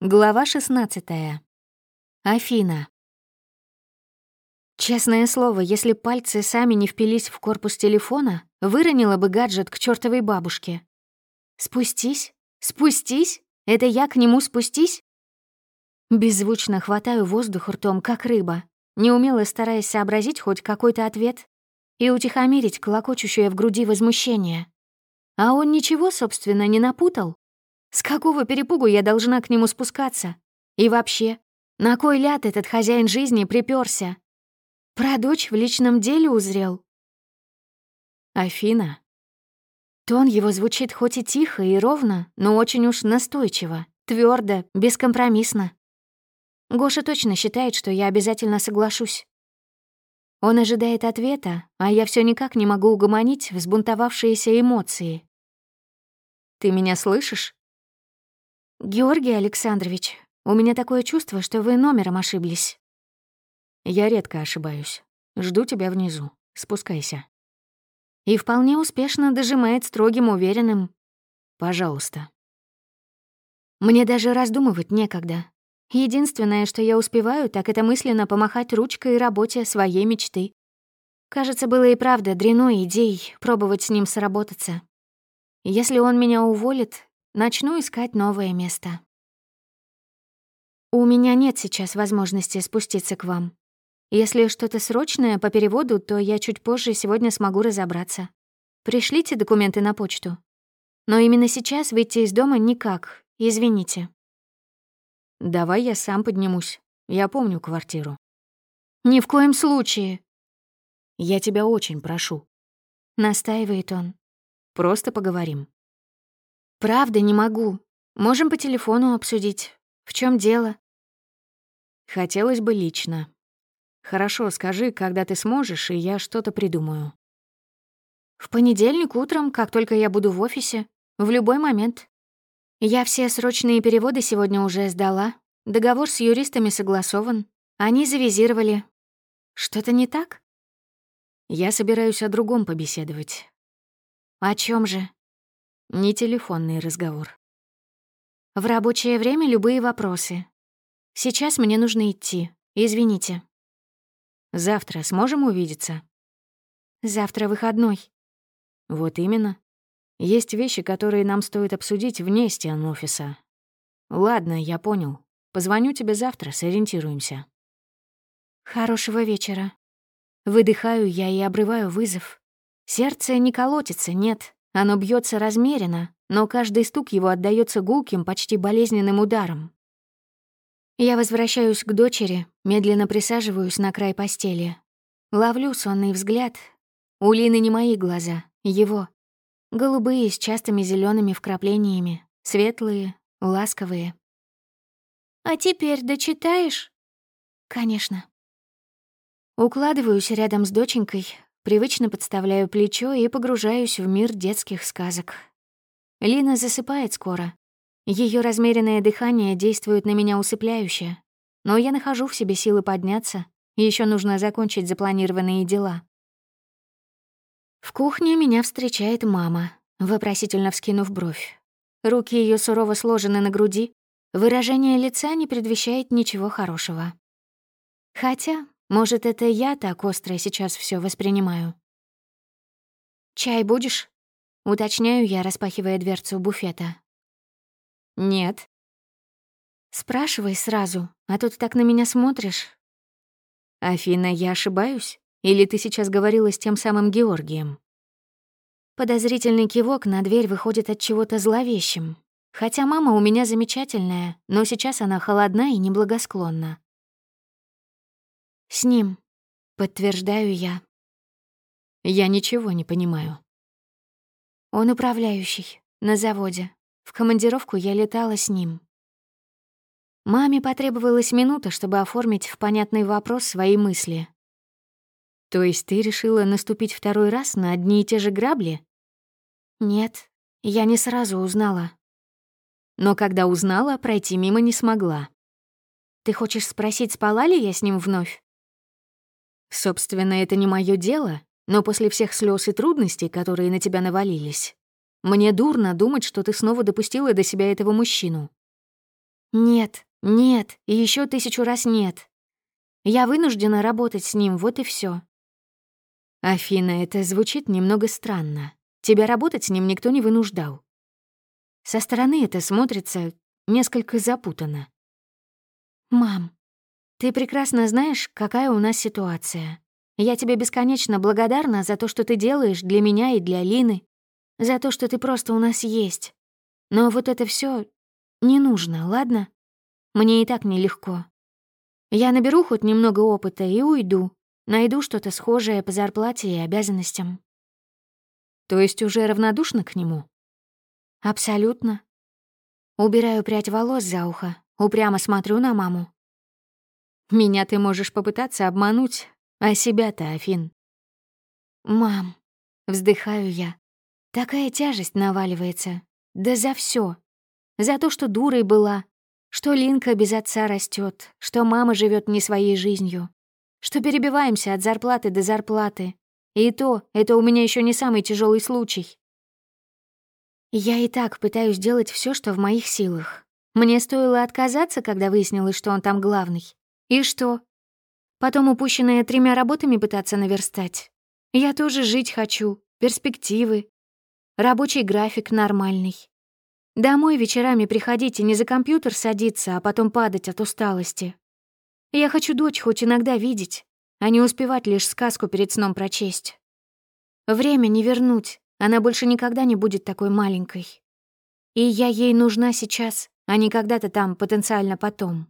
Глава 16. Афина. Честное слово, если пальцы сами не впились в корпус телефона, выронила бы гаджет к чертовой бабушке. Спустись? Спустись? Это я к нему спустись? Беззвучно хватаю воздух ртом, как рыба, неумело стараясь сообразить хоть какой-то ответ и утихомирить клокочущее в груди возмущение. А он ничего, собственно, не напутал. С какого перепугу я должна к нему спускаться? И вообще, на кой ляд этот хозяин жизни припёрся? Про дочь в личном деле узрел? Афина. Тон его звучит хоть и тихо и ровно, но очень уж настойчиво, твердо, бескомпромиссно. Гоша точно считает, что я обязательно соглашусь. Он ожидает ответа, а я все никак не могу угомонить взбунтовавшиеся эмоции. «Ты меня слышишь?» «Георгий Александрович, у меня такое чувство, что вы номером ошиблись». «Я редко ошибаюсь. Жду тебя внизу. Спускайся». И вполне успешно дожимает строгим, уверенным. «Пожалуйста». Мне даже раздумывать некогда. Единственное, что я успеваю, так это мысленно помахать ручкой работе своей мечты. Кажется, было и правда дряной идеей пробовать с ним сработаться. Если он меня уволит, Начну искать новое место. У меня нет сейчас возможности спуститься к вам. Если что-то срочное по переводу, то я чуть позже сегодня смогу разобраться. Пришлите документы на почту. Но именно сейчас выйти из дома никак, извините. Давай я сам поднимусь. Я помню квартиру. Ни в коем случае. Я тебя очень прошу. Настаивает он. Просто поговорим. «Правда, не могу. Можем по телефону обсудить. В чем дело?» «Хотелось бы лично. Хорошо, скажи, когда ты сможешь, и я что-то придумаю». «В понедельник утром, как только я буду в офисе. В любой момент. Я все срочные переводы сегодня уже сдала. Договор с юристами согласован. Они завизировали. Что-то не так?» «Я собираюсь о другом побеседовать». «О чем же?» Не телефонный разговор. В рабочее время любые вопросы. Сейчас мне нужно идти. Извините. Завтра сможем увидеться? Завтра выходной. Вот именно. Есть вещи, которые нам стоит обсудить вне стен офиса. Ладно, я понял. Позвоню тебе завтра, сориентируемся. Хорошего вечера. Выдыхаю я и обрываю вызов. Сердце не колотится, нет. Оно бьется размеренно, но каждый стук его отдаётся гулким, почти болезненным ударом. Я возвращаюсь к дочери, медленно присаживаюсь на край постели. Ловлю сонный взгляд. У Лины не мои глаза, его. Голубые, с частыми зелеными вкраплениями, светлые, ласковые. «А теперь дочитаешь?» «Конечно». Укладываюсь рядом с доченькой, Привычно подставляю плечо и погружаюсь в мир детских сказок. Лина засыпает скоро. Ее размеренное дыхание действует на меня усыпляюще. Но я нахожу в себе силы подняться, еще нужно закончить запланированные дела. В кухне меня встречает мама, вопросительно вскинув бровь. Руки ее сурово сложены на груди, выражение лица не предвещает ничего хорошего. Хотя может, это я так остро сейчас все воспринимаю? «Чай будешь?» — уточняю я, распахивая дверцу буфета. «Нет». «Спрашивай сразу, а тут так на меня смотришь». «Афина, я ошибаюсь? Или ты сейчас говорила с тем самым Георгием?» Подозрительный кивок на дверь выходит от чего-то зловещим. Хотя мама у меня замечательная, но сейчас она холодна и неблагосклонна. «С ним», — подтверждаю я. Я ничего не понимаю. Он управляющий, на заводе. В командировку я летала с ним. Маме потребовалась минута, чтобы оформить в понятный вопрос свои мысли. «То есть ты решила наступить второй раз на одни и те же грабли?» «Нет, я не сразу узнала». Но когда узнала, пройти мимо не смогла. «Ты хочешь спросить, спала ли я с ним вновь?» Собственно, это не мое дело, но после всех слез и трудностей, которые на тебя навалились, мне дурно думать, что ты снова допустила до себя этого мужчину. Нет, нет и еще тысячу раз нет. Я вынуждена работать с ним, вот и все. Афина, это звучит немного странно. Тебя работать с ним никто не вынуждал. Со стороны это смотрится несколько запутанно. «Мам, ты прекрасно знаешь, какая у нас ситуация. Я тебе бесконечно благодарна за то, что ты делаешь для меня и для Лины, за то, что ты просто у нас есть. Но вот это все не нужно, ладно? Мне и так нелегко. Я наберу хоть немного опыта и уйду, найду что-то схожее по зарплате и обязанностям. То есть уже равнодушна к нему? Абсолютно. Убираю прядь волос за ухо, упрямо смотрю на маму. Меня ты можешь попытаться обмануть, а себя-то, Афин. Мам, вздыхаю я. Такая тяжесть наваливается. Да за все. За то, что дурой была, что Линка без отца растет, что мама живет не своей жизнью, что перебиваемся от зарплаты до зарплаты. И то, это у меня еще не самый тяжелый случай. Я и так пытаюсь делать все, что в моих силах. Мне стоило отказаться, когда выяснилось, что он там главный. И что? Потом упущенное тремя работами пытаться наверстать. Я тоже жить хочу, перспективы. Рабочий график нормальный. Домой вечерами приходить и не за компьютер садиться, а потом падать от усталости. Я хочу дочь хоть иногда видеть, а не успевать лишь сказку перед сном прочесть. Время не вернуть, она больше никогда не будет такой маленькой. И я ей нужна сейчас, а не когда-то там потенциально потом.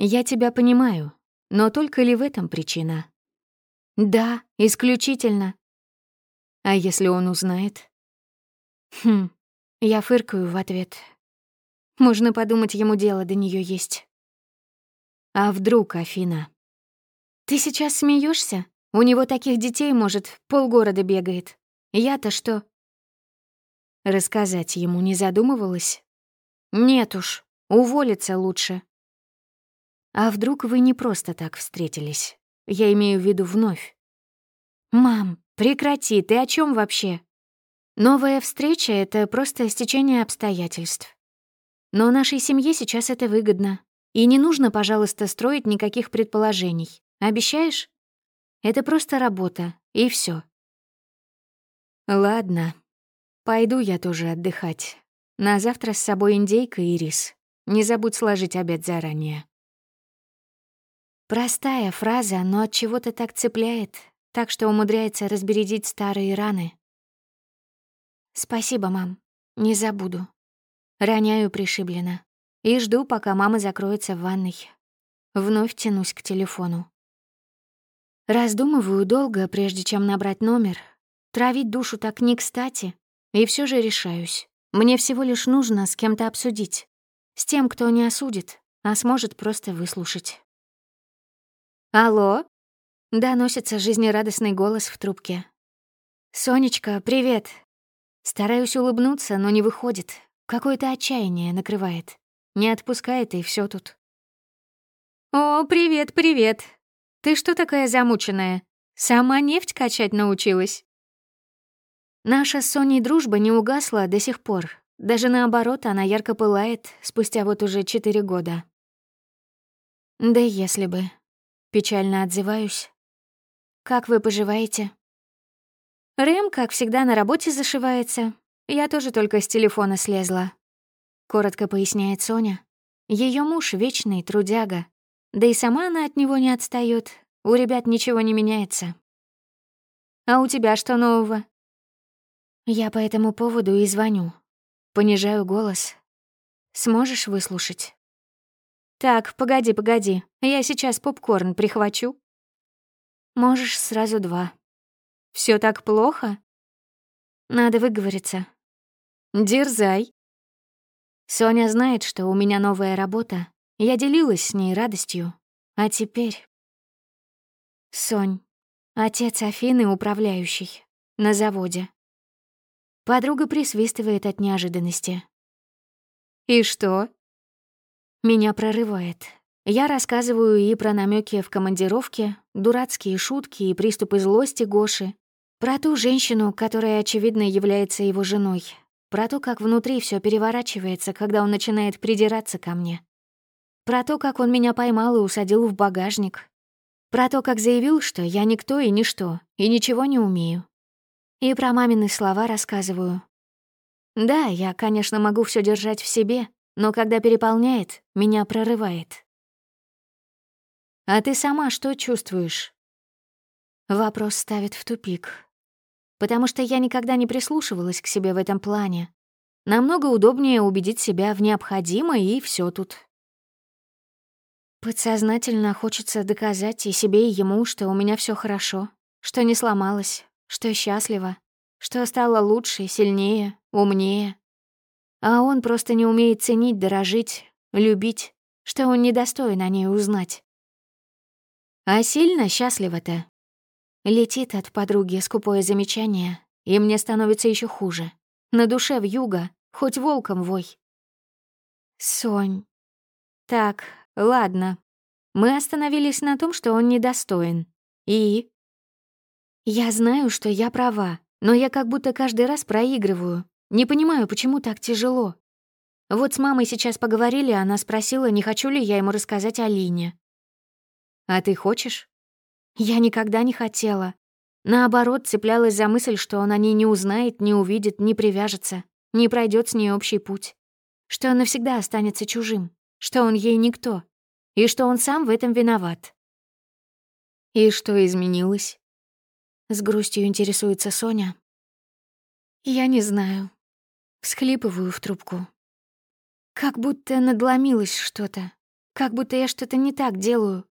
Я тебя понимаю, но только ли в этом причина? Да, исключительно. А если он узнает? Хм, я фыркаю в ответ. Можно подумать, ему дело до нее есть. А вдруг, Афина? Ты сейчас смеешься? У него таких детей, может, полгорода бегает. Я-то что? Рассказать ему не задумывалась? Нет уж, уволиться лучше. А вдруг вы не просто так встретились? Я имею в виду вновь. Мам, прекрати, ты о чем вообще? Новая встреча — это просто стечение обстоятельств. Но нашей семье сейчас это выгодно. И не нужно, пожалуйста, строить никаких предположений. Обещаешь? Это просто работа, и все. Ладно, пойду я тоже отдыхать. На завтра с собой индейка и рис. Не забудь сложить обед заранее. Простая фраза, но от чего-то так цепляет, так что умудряется разбередить старые раны. Спасибо, мам. Не забуду. Роняю пришибленно. И жду, пока мама закроется в ванной. Вновь тянусь к телефону. Раздумываю долго, прежде чем набрать номер, Травить душу так не кстати. И все же решаюсь. Мне всего лишь нужно с кем-то обсудить. С тем, кто не осудит, а сможет просто выслушать. «Алло?» — доносится жизнерадостный голос в трубке. «Сонечка, привет!» Стараюсь улыбнуться, но не выходит. Какое-то отчаяние накрывает. Не отпускает, и все тут. «О, привет, привет! Ты что такая замученная? Сама нефть качать научилась?» Наша с Соней дружба не угасла до сих пор. Даже наоборот, она ярко пылает спустя вот уже четыре года. Да если бы. Печально отзываюсь. Как вы поживаете? Рэм, как всегда, на работе зашивается. Я тоже только с телефона слезла. Коротко поясняет Соня. Ее муж — вечный трудяга. Да и сама она от него не отстает. У ребят ничего не меняется. А у тебя что нового? Я по этому поводу и звоню. Понижаю голос. Сможешь выслушать? Так, погоди, погоди. Я сейчас попкорн прихвачу. Можешь сразу два. Все так плохо? Надо выговориться. Дерзай. Соня знает, что у меня новая работа. Я делилась с ней радостью. А теперь... Сонь, отец Афины управляющий, на заводе. Подруга присвистывает от неожиданности. «И что?» Меня прорывает. Я рассказываю и про намеки в командировке, дурацкие шутки и приступы злости Гоши, про ту женщину, которая, очевидно, является его женой, Про то, как внутри все переворачивается, когда он начинает придираться ко мне. Про то, как он меня поймал и усадил в багажник. Про то, как заявил, что я никто и ничто, и ничего не умею. И про мамины слова рассказываю. Да, я, конечно, могу все держать в себе, но когда переполняет, меня прорывает. «А ты сама что чувствуешь?» Вопрос ставит в тупик. Потому что я никогда не прислушивалась к себе в этом плане. Намного удобнее убедить себя в необходимо, и все тут. Подсознательно хочется доказать и себе, и ему, что у меня все хорошо, что не сломалась, что счастлива, что стала лучше, сильнее, умнее. А он просто не умеет ценить, дорожить, любить, что он недостоин о ней узнать. А сильно счастлива-то. Летит от подруги скупое замечание, и мне становится еще хуже. На душе в юго, хоть волком вой. Сонь. Так, ладно. Мы остановились на том, что он недостоин. И? Я знаю, что я права, но я как будто каждый раз проигрываю. Не понимаю, почему так тяжело. Вот с мамой сейчас поговорили, она спросила, не хочу ли я ему рассказать о Лине. А ты хочешь? Я никогда не хотела. Наоборот, цеплялась за мысль, что он о ней не узнает, не увидит, не привяжется, не пройдет с ней общий путь. Что он навсегда останется чужим, что он ей никто, и что он сам в этом виноват. И что изменилось? С грустью интересуется Соня. Я не знаю. Всхлипываю в трубку. Как будто надломилось что-то. Как будто я что-то не так делаю.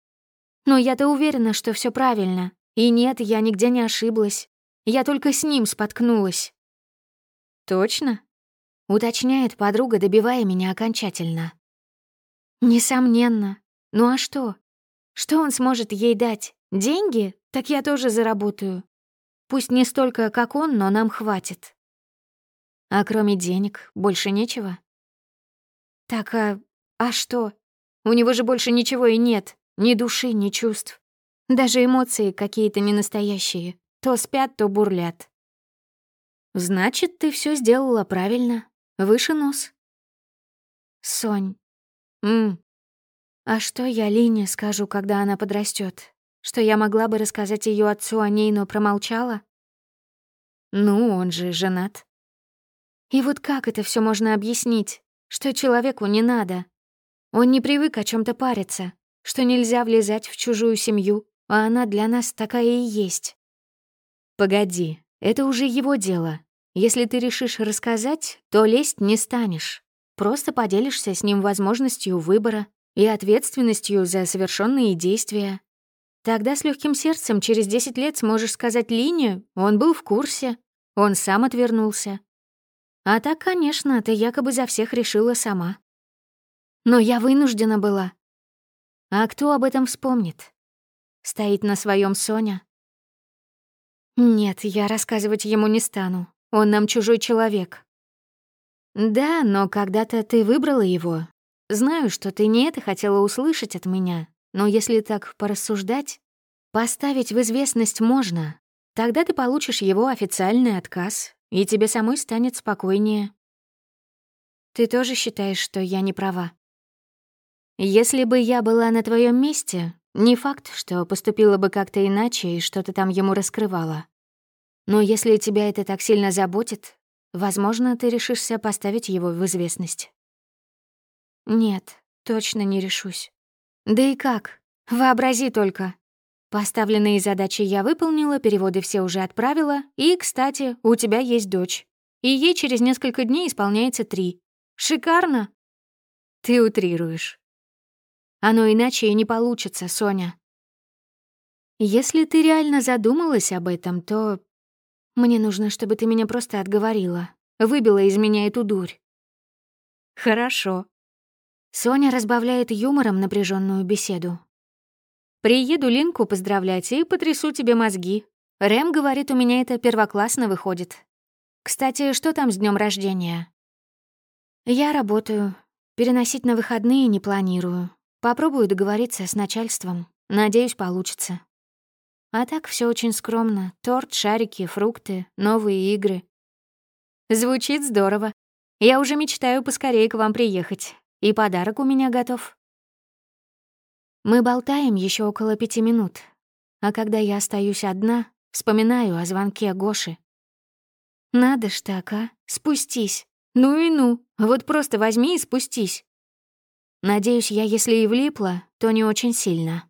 Но я-то уверена, что все правильно. И нет, я нигде не ошиблась. Я только с ним споткнулась. «Точно?» — уточняет подруга, добивая меня окончательно. «Несомненно. Ну а что? Что он сможет ей дать? Деньги? Так я тоже заработаю. Пусть не столько, как он, но нам хватит. А кроме денег больше нечего? Так, а, а что? У него же больше ничего и нет. Ни души, ни чувств. Даже эмоции какие-то ненастоящие. То спят, то бурлят. Значит, ты все сделала правильно. Выше нос. Сонь. М. А что я Лине скажу, когда она подрастет? Что я могла бы рассказать ее отцу о ней, но промолчала? Ну, он же женат. И вот как это все можно объяснить? Что человеку не надо? Он не привык о чем то париться, что нельзя влезать в чужую семью, а она для нас такая и есть. Погоди, это уже его дело. Если ты решишь рассказать, то лезть не станешь. Просто поделишься с ним возможностью выбора и ответственностью за совершенные действия. Тогда с легким сердцем через 10 лет сможешь сказать Лине, он был в курсе, он сам отвернулся. А так, конечно, ты якобы за всех решила сама. Но я вынуждена была, а кто об этом вспомнит? Стоит на своем Соня? Нет, я рассказывать ему не стану. Он нам чужой человек. Да, но когда-то ты выбрала его. Знаю, что ты не это хотела услышать от меня, но если так порассуждать, поставить в известность можно. Тогда ты получишь его официальный отказ, и тебе самой станет спокойнее. Ты тоже считаешь, что я не права? Если бы я была на твоем месте, не факт, что поступила бы как-то иначе и что-то там ему раскрывала. Но если тебя это так сильно заботит, возможно, ты решишься поставить его в известность. Нет, точно не решусь. Да и как? Вообрази только. Поставленные задачи я выполнила, переводы все уже отправила, и, кстати, у тебя есть дочь. И ей через несколько дней исполняется три. Шикарно? Ты утрируешь. Оно иначе и не получится, Соня. Если ты реально задумалась об этом, то... Мне нужно, чтобы ты меня просто отговорила. Выбила из меня эту дурь. Хорошо. Соня разбавляет юмором напряженную беседу. Приеду Линку поздравлять и потрясу тебе мозги. Рэм говорит, у меня это первоклассно выходит. Кстати, что там с днем рождения? Я работаю. Переносить на выходные не планирую. Попробую договориться с начальством. Надеюсь, получится. А так все очень скромно. Торт, шарики, фрукты, новые игры. Звучит здорово. Я уже мечтаю поскорее к вам приехать. И подарок у меня готов. Мы болтаем еще около пяти минут. А когда я остаюсь одна, вспоминаю о звонке Гоши. Надо ж так, а? Спустись. Ну и ну. Вот просто возьми и спустись. Надеюсь, я, если и влипла, то не очень сильно.